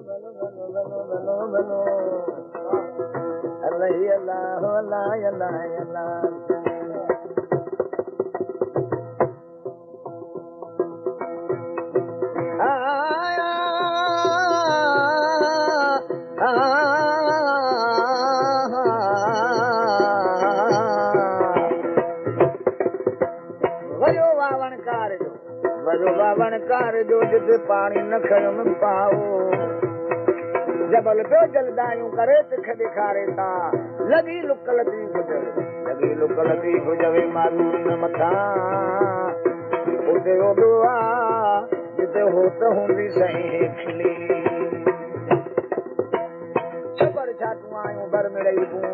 वयो वावणकार जो वयो वावणकार जो जिते पाणी न खयुमि पाओ جبل پيو جلدايون ڪري تک ڏيکاري ٿا لڳي لڪل ٿي گجري. لڳي لڪل ٿي گجري معلوم نه مٿان. اتي اوڏو آهي جتي هو ته هوندي سائين کلي. ڇبر ڇا تون آيون بر مڙئي تون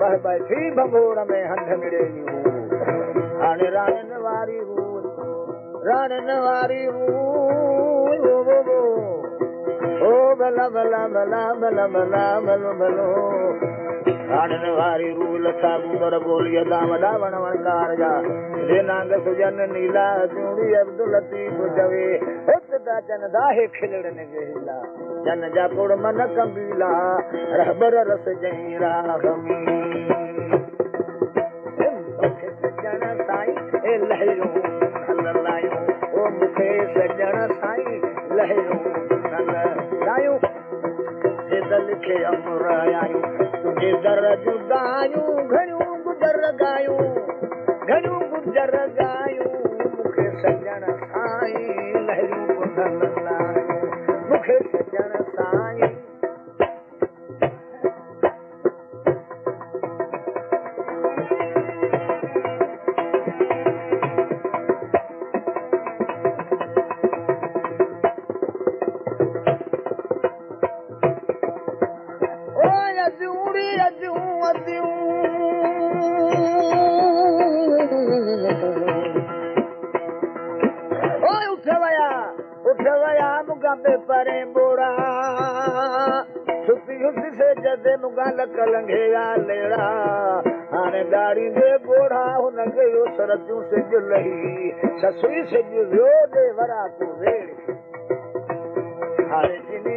به به ٿي ڀنگور ۾ هنڌ مڙييون هاڻي راڻين واري رول راڻين واري رول او وو وو او ڀلا ڀلا ڀلا ڀلا ڀلا ڀلو ڀلو راڻين واري رول ٿا گندر بوليا دا وڏا وڻ وڻڪار جا هي نانگ سجن نيلا چوڙي عبدل لطيف جوي. هت دا جن داهي کلڙن گيلا جن جا ڪڙ من ڪمبيلا رهبر رس جئي راهمي سجڻ سائين اي لهريون घणियूं سسئي سي ويو دي ورا تون ويڙ هاڻي جني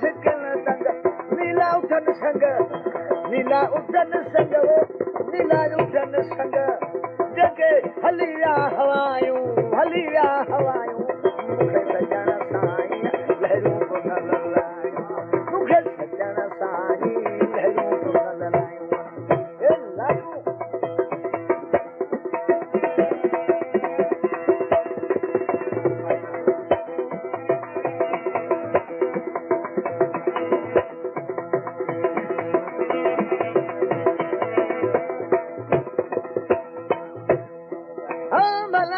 छिकन दंग। नीला उठन संग नीला उठन संग वो नीला उठन संग। जगे हलिया हवायूं हलिया हवायूं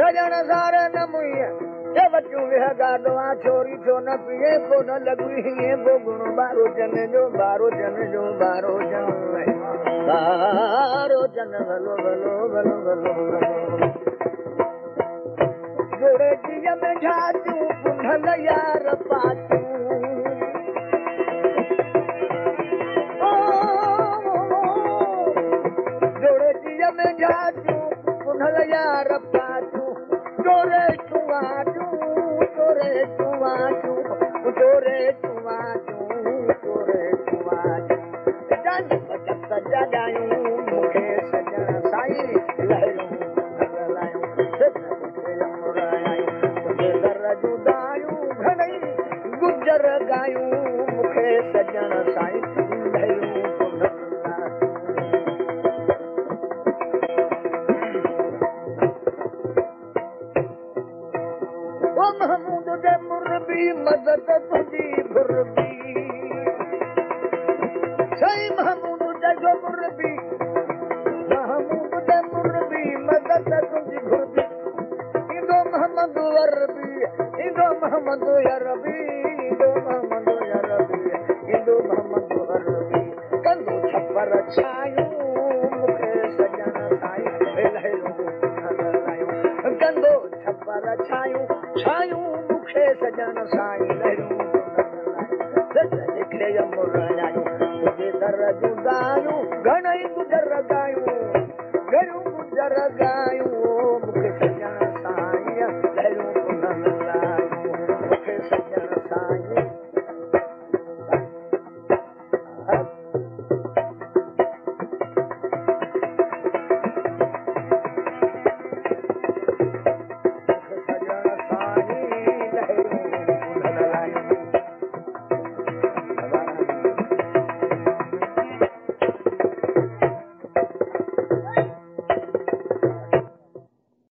सजण सारे न मुई ये बच्चू विह गाडवा छोरी छो न पिए को न लगवी हिए को गुण बारो जन जो बारो जन जो बारो जन बारो जन भलो भलो भलो भलो जोड़े जीअ में झाजू पुनल यार पाचू जोड़े जीअ में झाजू पुनल यार पाचू مهمود مربي مدد تنهنجي سائين مهمود مهمود گهربي ايندو ايندو عربي सजण साईं लहरियूं सज लिखे मुरायूं तुंहिंजे दर जुदायूं घणई